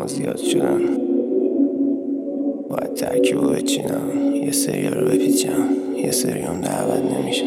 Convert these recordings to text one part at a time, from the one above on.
آدم زیاد شدن باید ترکیب رو بچینم. یه سری رو بپیچم. یه سری هم دعوت نمیشم.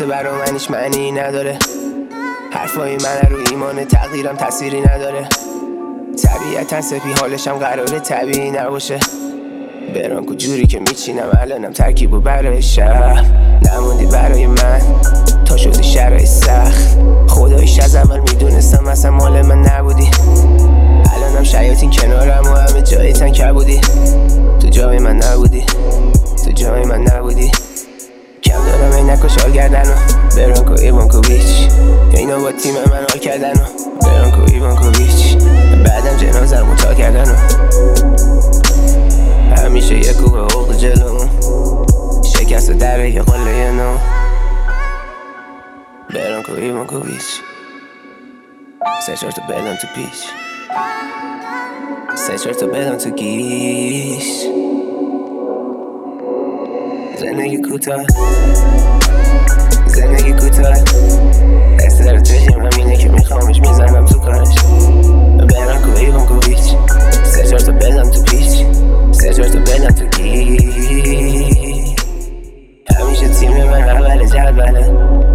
ترس برا منش معنی نداره. حرفای من رو ایمان تقدیرم تأثیری نداره. طبیعتا سپی حالشم قراره طبیعی نباشه. برانکو جوری که میچینم الانم ترکیب و برای شهر. نموندی برای من تا شدی شرای سخت. دارم عینک و شال کردن و برانکو ایوانکوویچ اینا با تیم من حال کردن و برانکو ایوانکوویچ بعدم جنازه متا کردن و همیشه یه کوه حقوق جلومون شکست در یه قله نو. برانکو ایوانکوویچ سه چهار تا بدن تو پیش سه چهار تا بدن تو گیش زندگی کوتاه. زندگی کوتاه. اصرار چشم همینه که میخوامش می‌زنم تو کارش. برم کویرم کویچ سه چهار تا بدم تو پیچ. سه چهار تا بدم تو گیچ همیشه تیم من اول جدوله.